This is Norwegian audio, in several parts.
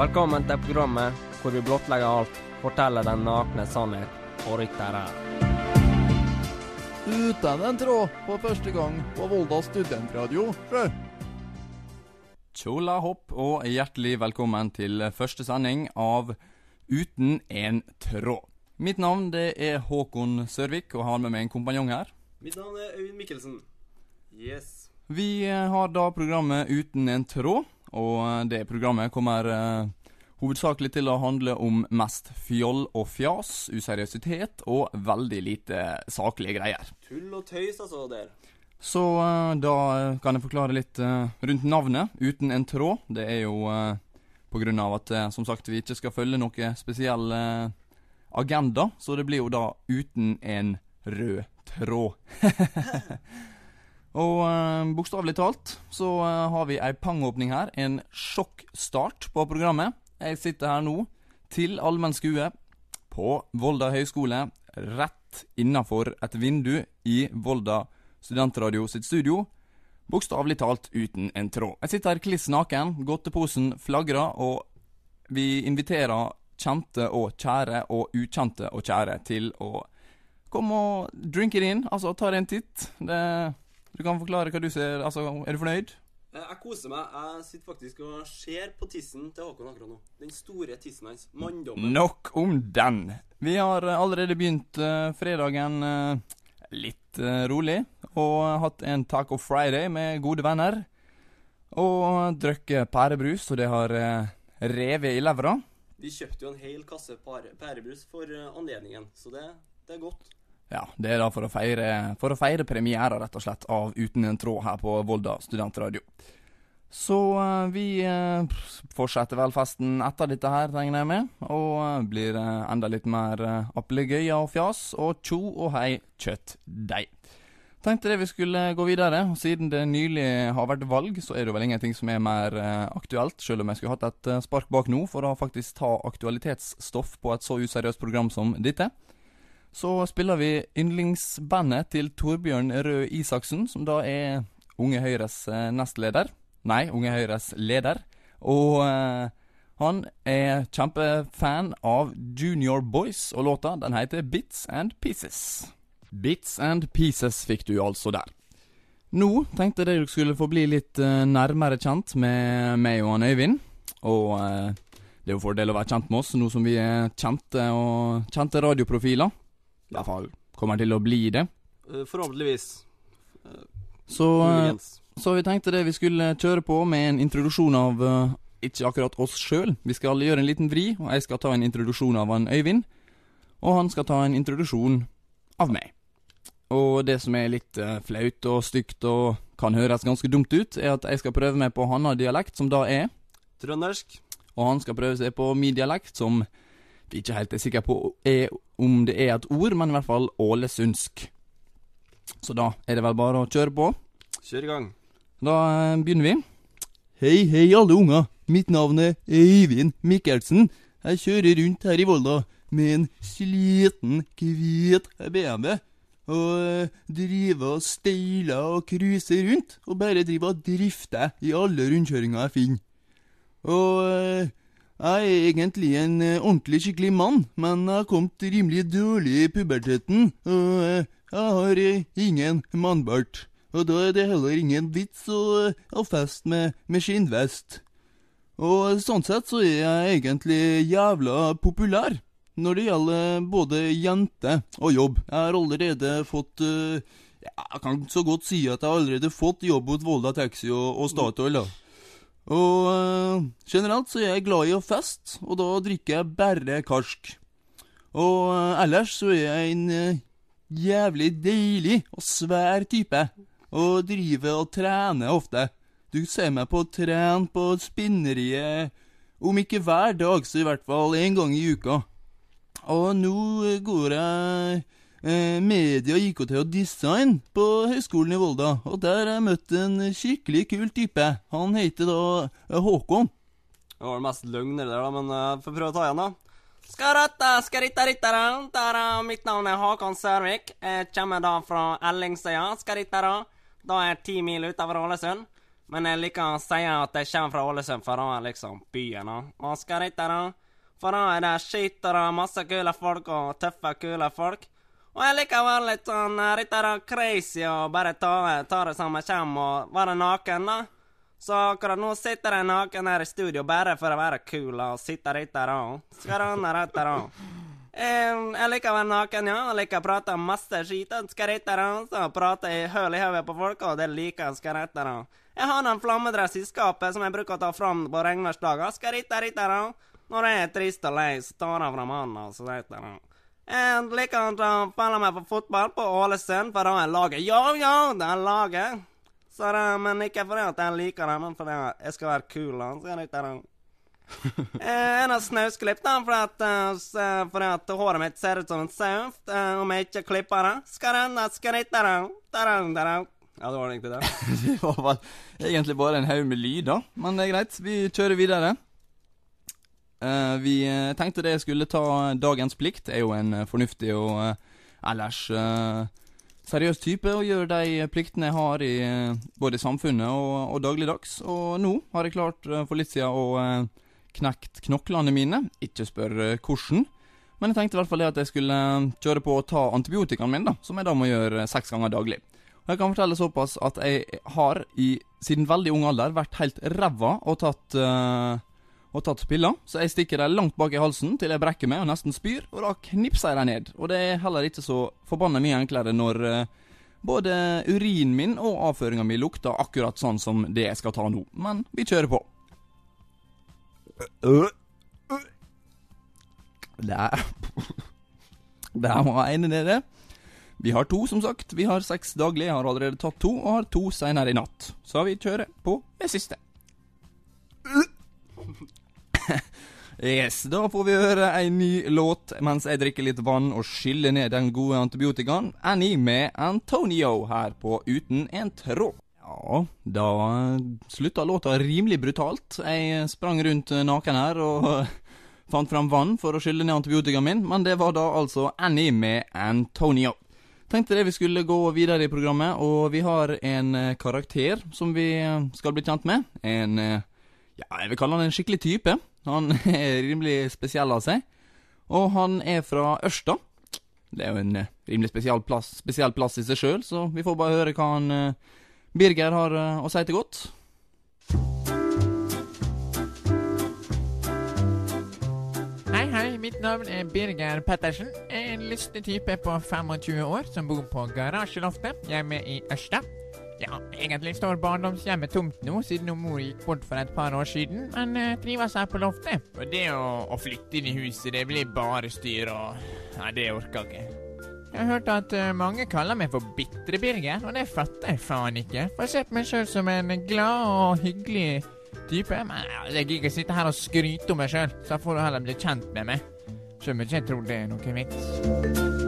Velkommen til programmet hvor vi blottlegger alt, forteller den nakne sannhet og rytter her. Uten en tråd for første gang på Volda studentradio. sjø. Tjola hopp og hjertelig velkommen til første sending av Uten en tråd. Mitt navn det er Håkon Sørvik, og har med meg en kompanjong her. Mitt navn er Øyvind Mikkelsen. Yes. Vi har da programmet Uten en tråd, og eh, det programmet kommer eh, hovedsakelig til å handle om mest fjoll og fjas, useriøsitet og veldig lite saklige greier. Tull og tøys, altså, der. Så eh, da eh, kan jeg forklare litt eh, rundt navnet, Uten en tråd. Det er jo eh, av at eh, som sagt vi ikke skal følge noe spesiell agenda, så det blir jo da uten en rød tråd. Og eh, bokstavelig talt så eh, har vi ei pangåpning her, en sjokkstart på programmet. Jeg sitter her nå til allmenn skue på Volda høgskole, rett innafor et vindu i Volda studentradio sitt studio. Bokstavelig talt uten en tråd. Jeg sitter her kliss naken, godteposen flagrer, og vi inviterer kjente og kjære og ukjente og kjære til å komme og drinke det inn. Altså, ta deg en titt. Det, du kan forklare hva du ser. Altså, er du fornøyd? Eh, Jeg koser meg. Jeg sitter faktisk og ser på tissen til Håkon akkurat nå. Den store tissen hans. Manndommen. Nok om den. Vi har eh, allerede begynt uh, fredagen uh, litt uh, rolig, og hatt en Taco Friday med gode venner. Og drukket pærebrus, og det har revet i levra. Vi kjøpte jo en hel kasse pærebrus for anledningen, så det, det er godt. Ja, det er da for å feire, for å feire premiera, rett og slett, av Uten en tråd her på Volda studentradio. Så eh, vi eh, fortsetter vel festen etter dette her, regner jeg med. Og eh, blir enda litt mer uh, appelgøyer og fjas, og tjo og hei kjøttdeig. Tenkte det vi skulle gå videre, siden det nylig har vært valg, så er det vel ingenting som er mer aktuelt, selv om jeg skulle hatt et spark bak nå for å faktisk ta aktualitetsstoff på et så useriøst program som dette. Så spiller vi yndlingsbandet til Torbjørn Røe Isaksen, som da er Unge Høyres eh, nestleder. Nei, Unge Høyres leder. Og eh, han er kjempefan av Junior Boys, og låta den heter Bits and Pieces. Bits and Pieces fikk du altså der. Nå tenkte jeg dere skulle få bli litt eh, nærmere kjent med meg og han Øyvind. Og eh, det er jo fordel å være kjent med oss, nå som vi er kjente og kjente radioprofiler. I hvert fall kommer til å bli det. Eh, Forhåpentligvis. Så, eh, så vi tenkte det vi skulle kjøre på med en introduksjon av eh, ikke akkurat oss sjøl. Vi skal gjøre en liten vri, og jeg skal ta en introduksjon av han Øyvind. Og han skal ta en introduksjon av meg. Og det som er litt eh, flaut og stygt og kan høres ganske dumt ut, er at jeg skal prøve meg på hans dialekt, som da er Trøndersk. Og han skal prøve seg på min dialekt, som ikke helt er sikker på er, om det er et ord, men i hvert fall ålesundsk. Så da er det vel bare å kjøre på. Kjør i gang. Da eh, begynner vi. Hei, hei, alle unger. Mitt navn er Øyvind Mikkelsen. Jeg kjører rundt her i Volda med en sliten, hvit BMW. Og eh, driver og steiler og cruiser rundt, og bare driver og drifter i alle rundkjøringer jeg finner. Og eh, jeg er egentlig en eh, ordentlig skikkelig mann, men jeg har kommet rimelig dårlig i puberteten, og eh, jeg har eh, ingen mannbart. Og da er det heller ingen vits å, ha fest med, med skinnvest. Og sånn sett så er jeg egentlig jævla populær når det gjelder både jente og jobb. Jeg har allerede fått Jeg kan så godt si at jeg har allerede fått jobb hos Volda Taxi og, og Statoil, da. Og eh, generelt så er jeg glad i å feste, og da drikker jeg bare karsk. Og eh, ellers så er jeg en eh, jævlig deilig og svær type, og driver og trener ofte. Du ser meg på å trene på spinneriet, om ikke hver dag, så i hvert fall en gang i uka. Og nå går jeg eh, media, IKT og design på Høgskolen i Volda, og der har jeg møtt en skikkelig kul type. Han heter da eh, Håkon. Det var det mest løgn der, da, men uh, får prøve å ta igjen, da. Skaratta, rittara, tara, mitt navn er Håkon Sørvik. Jeg kommer da fra Ellingsøya, skarittara. Da er jeg ti mil utover Ålesund. Men jeg liker å si at jeg kommer fra Ålesund, for da er liksom byen. da. Og da. For da er det skitt og masse kule folk og tøffe, kule folk. Og jeg liker å være litt sånn eh, litt der crazy og bare ta, ta det som jeg kommer, og være naken, da. Så akkurat nå sitter jeg naken her i studio bare for å være kul og sitte litt der òg. Skal han rett der òg. Um, jeg liker å være naken, ja. Jeg liker å prate masse skit. Skal rett der. Så prate i høl i hodet på folk, og det liker jeg. Skal rett der òg. Jeg har en flammedress i skapet som jeg bruker å ta fram på regnværsdager. Skal rett der, òg. Når jeg er trist og lei, så tar jeg fram hånda, og så rett der òg. Jeg liker å følge med på fotball på Ålesund, for da er laget Yo, yo, det er laget. Så det, men ikke fordi at jeg liker det, men fordi jeg skal være kul. da. Så jeg liker det. Eh, en av snausklipp, da, fordi at, uh, fordi at håret mitt ser ut som en sau Uh, om jeg ikke klipper det. Skal den, da, da. Ja, det var egentlig det. Det var egentlig bare en haug med lyder, men det er greit. Vi kjører videre. Eh, vi eh, tenkte det skulle ta dagens plikt. Er jo en eh, fornuftig og ellers seriøs type og gjør de pliktene jeg har i både samfunnet og, og dagligdags. Og nå har jeg klart for litt siden å knekt knoklene mine. Ikke spør hvordan. Men jeg tenkte i hvert fall det at jeg skulle kjøre på å ta antibiotikaen min, da, som jeg da må gjøre seks ganger daglig. Og jeg kan fortelle såpass at jeg har i, siden veldig ung alder vært helt ræva og tatt eh, og tatt piller, så jeg stikker dem langt bak i halsen til jeg brekker meg og nesten spyr, og da knipser jeg dem ned. Og det er heller ikke så forbanna mye enklere når uh, både urinen min og avføringa mi lukter akkurat sånn som det jeg skal ta nå. Men vi kjører på. Der Der var ene nede. Vi har to, som sagt. Vi har seks daglig. Jeg har allerede tatt to, og har to seinere i natt. Så vi kjører på det siste. Yes, Da får vi høre ei ny låt mens jeg drikker litt vann og skyller ned den gode antibiotikaen. Annie med Antonio her på Uten en tråd. Ja, da slutta låta rimelig brutalt. Jeg sprang rundt naken her og fant fram vann for å skylle ned antibiotikaen min, men det var da altså Annie med Antonio. Tenkte det vi skulle gå videre i programmet, og vi har en eh, karakter som vi eh, skal bli kjent med. En eh, ja, jeg vil kalle han en skikkelig type. Han er rimelig spesiell av seg. Og han er fra Ørsta. Det er jo en eh, rimelig spesiell plass, spesiell plass i seg sjøl, så vi får bare høre hva han eh, Birger har eh, å si til godt. Hei, hei. Mitt navn er Birger Pettersen. Jeg er en lystig type på 25 år som bor på garasjeloftet hjemme i Ørsta. Ja, egentlig står barndomshjemmet tomt nå, siden mor gikk bort for et par år siden, men uh, trives her på loftet. Og det å, å flytte inn i huset, det blir bare styr og Nei, det orker jeg ikke. Jeg har hørt at uh, mange kaller meg for Bitre-Birger, og det fatter jeg faen ikke. For jeg ser på meg sjøl som en glad og hyggelig type. Men uh, jeg gidder ikke sitte her og skryte om meg sjøl, så får du heller bli kjent med meg. Sjøl om jeg ikke tror det er noen vits.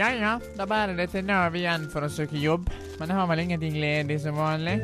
Ja ja, da bærer det til Nav igjen for å søke jobb. Men jeg har vel ingenting ledig som vanlig.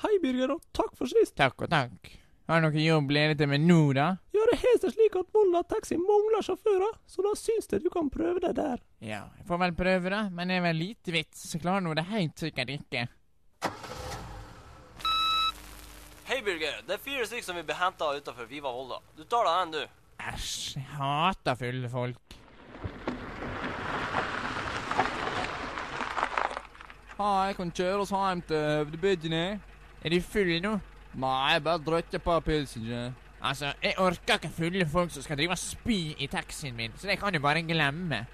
Hei, Birger, og takk for sist. Takk og takk. Har du noe jobb ledig til meg nå, da? Ja, det har seg slik at Volda Taxi mangler sjåfører, så da syns jeg du kan prøve deg der. Ja, jeg får vel prøve, da. Men det er vel lite vits, så klarer nå det helt sikkert ikke. Hei, Birger. Det er fire stykker som vil bli henta utafor Viva Volda. Du tar deg den, du. Æsj, jeg hater fulle folk. Hei, jeg kan kjøre oss hjem til høvdebygdene. Er du fulle nå? Nei, jeg bare drikker et par pilser. Altså, jeg orker ikke fulle folk som skal drive og spy i taxien min, så det kan du bare glemme.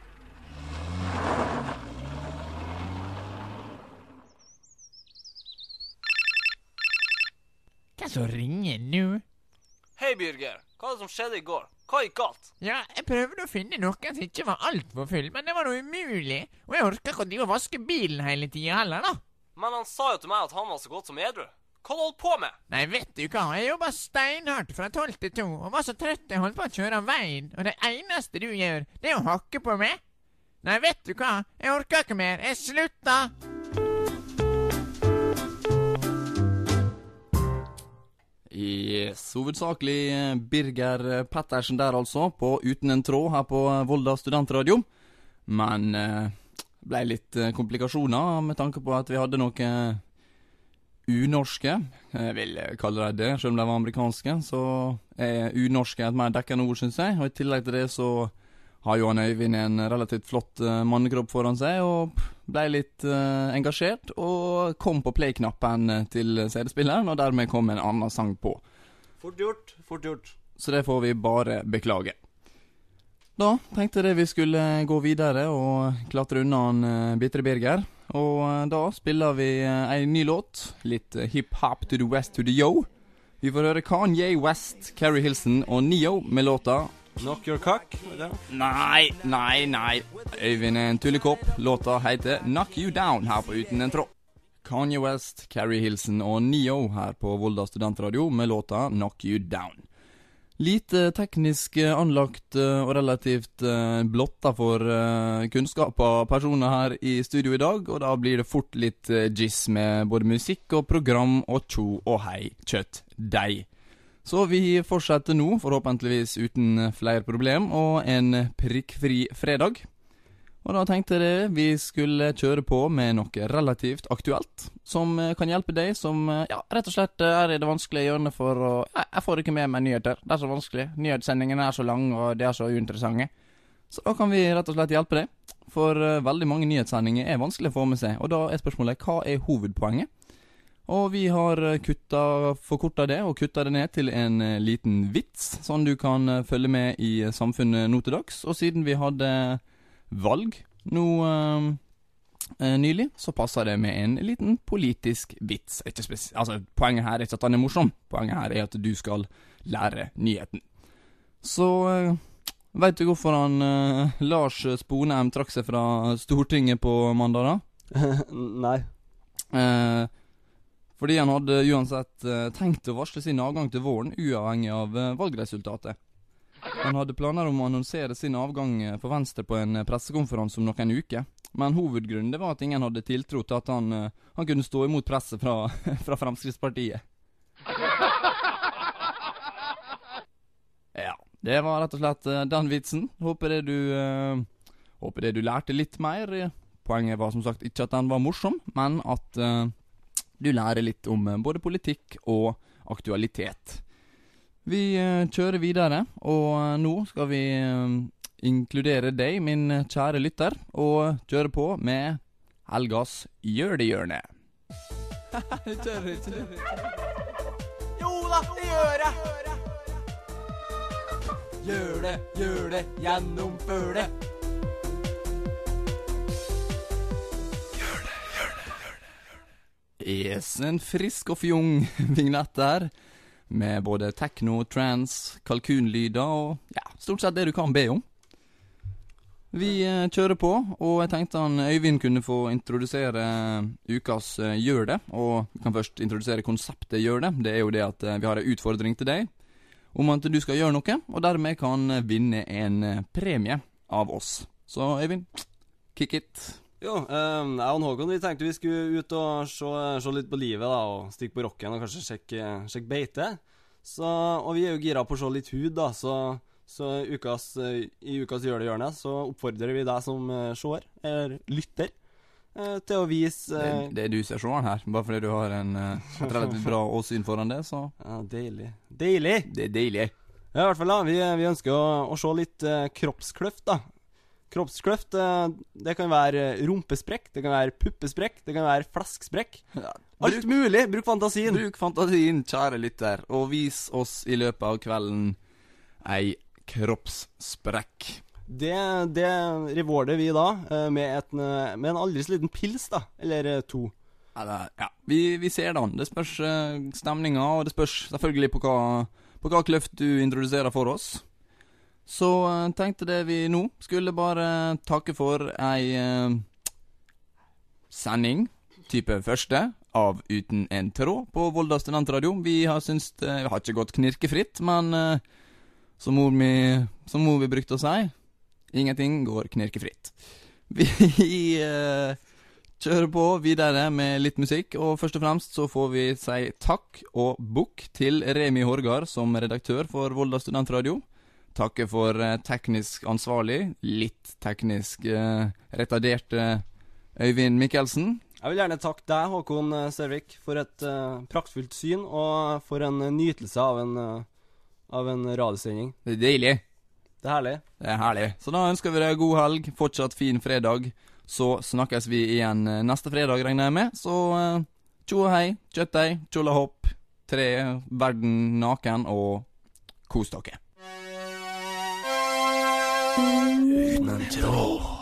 Hvem som ringer nå? Hei, Birger. Hva er det som skjedde i går? Hva gikk galt? Ja, jeg prøvde å finne noen som ikke var altfor full, men det var noe umulig. Og jeg orka ikke å drive og vaske bilen hele tida heller, da. Men han sa jo til meg at han var så godt som edru. Hva holdt på med? Nei, vet du hva, jeg jobba steinhardt fra tolv til to, og var så trøtt jeg holdt på å kjøre av veien, og det eneste du gjør, det er å hakke på meg. Nei, vet du hva, jeg orka ikke mer, jeg slutter. Yes, hovedsakelig eh, Birger Pettersen der altså, på Uten en tråd her på eh, Volda studentradio. Men eh, ble litt eh, komplikasjoner med tanke på at vi hadde noe unorske. Jeg vil kalle dem det, selv om de var amerikanske. Så er unorske et mer dekkende ord, syns jeg. Og i tillegg til det så har Johan Øyvind en relativt flott uh, mannekropp foran seg, og ble litt uh, engasjert. Og kom på play-knappen eh, til CD-spilleren, og dermed kom en annen sang på. Fort gjort, fort gjort. Så det får vi bare beklage. Da tenkte jeg vi skulle gå videre og klatre unna en Bitre Birger. Og eh, da spiller vi ei ny låt. Litt hip-hop to the west to the yo. Vi får høre Kanye West, Carrie Hilson og Neo med låta Knock your cock. Nei, nei, nei. Øyvind er en tullekopp. Låta heter Knock You Down her på Uten en tråd. Kanye West, Carrie Hilson og Neo her på Volda studentradio med låta Knock You Down. Lite teknisk eh, anlagt eh, og relativt eh, blotta for kunnskap av personer her i studio i dag, og da blir det fort litt jizz med både musikk og program og tjo og hei, kjøtt, deig. Så vi fortsetter nå, forhåpentligvis uten flere problem, og en prikkfri fredag. Og da tenkte jeg vi skulle kjøre på med noe relativt aktuelt, som eh, kan hjelpe deg som eh, ja, rett og slett eh, er i det vanskelige hjørnet for å ja, Jeg får ikke med meg nyheter. Det er så vanskelig. Nyhetssendingene er så lange, og de er så uinteressante. Så da kan vi rett og slett hjelpe deg. For uh, veldig mange nyhetssendinger er vanskelig å få med seg, og da er spørsmålet hva er hovedpoenget? Og vi har eh, kutta, forkorta det og kutta det ned til en eh, liten vits, sånn du kan eh, følge med i samfunnet nå til dags. Og siden vi hadde valg nå eh, nylig, så passer det med en liten politisk vits. Altså, poenget her er ikke at han er morsom, poenget her er at du skal lære nyheten. Så eh, Veit du hvorfor han eh, Lars Sponheim trakk seg fra Stortinget på mandag, da? Nei. Eh, fordi han hadde uansett eh, tenkt å varsle sin avgang til våren, uavhengig av eh, valgresultatet. Han hadde planer om å annonsere sin avgang eh, for Venstre på en pressekonferanse om noen uker. Men hovedgrunnen var at ingen hadde tiltro til at han, han kunne stå imot presset fra, fra Fremskrittspartiet. Ja, det var rett og slett den vitsen. Håper det du uh, Håper det du lærte litt mer. Poenget var som sagt ikke at den var morsom, men at eh, du lærer litt om eh, både politikk og aktualitet. Vi eh, kjører videre, og eh, nå skal vi inkludere deg, min kjære lytter, og kjøre på med helgas Gjør-det-hjørne. Jo da, det gjør jeg! Gjør det, gjør det, gjennomfør det. Yes, en frisk og fjong vignett der. Med både techno, trans, kalkunlyder og ja, stort sett det du kan be om. Vi eh, kjører på, og jeg tenkte han Øyvind kunne få introdusere eh, ukas eh, Gjør det. Og vi kan først introdusere konseptet Gjør det. Det er jo det at vi har en utfordring til deg om at du skal gjøre noe, og dermed kan vinne en premie av oss. Så Øyvind, kick it. Jo, ehm, jeg og Håkon vi tenkte vi skulle ut og se, se litt på livet da, og stikke på rocken og kanskje sjekke, sjekke beite. Så, og vi er jo gira på å se litt hud, da, så, så ukas, i ukas Gjør det-hjørne så oppfordrer vi deg som eh, seer, eller lytter, eh, til å vise Det, eh, det er du som ser seeren her, bare fordi du har en, et relativt bra åsyn foran det, så Ja, deilig. Deilig! det er deilig. Ja, i hvert fall da, vi, vi ønsker å, å se litt eh, kroppskløft da Kroppskløft, eh, det kan være rumpesprekk, det kan være puppesprekk, det kan være flesksprekk Alt mulig, bruk fantasien Bruk fantasien, kjære lytter, og vis oss i løpet av kvelden ei kroppssprekk. Det, det rewarder vi da eh, med, et, eh, med en aldri så liten pils da, eller to Eller, ja, vi, vi ser det an. Det spørs stemninga, og det spørs selvfølgelig på hva, på hva kløft du introduserer for oss. Så eh, tenkte det vi nå skulle bare takke for ei eh, sending, type første, av Uten en tråd på Volda studentradio. Vi har syntes det Vi har ikke gått knirkefritt, men eh, som mor mi, som mor vi brukte å si, ingenting går knirkefritt. Vi kjører kjøre på videre med litt musikk, og først og fremst så får vi si takk og bukk til Remi Horgard som redaktør for Volda studentradio. Takke for eh, teknisk ansvarlig, litt teknisk eh, retardert eh, Øyvind Mikkelsen. Jeg vil gjerne takke deg, Håkon eh, Sørvik, for et eh, praktfullt syn og for en nytelse av en, av en radiosending. Det er deilig. Det er herlig. Det er herlig. Så da ønsker vi deg god helg, fortsatt fin fredag. Så snakkes vi igjen neste fredag, regner jeg med. Så eh, tjo og hei, kjøttdeig, tjolahopp, tre, verden naken, og kos dere. Uten en tråd.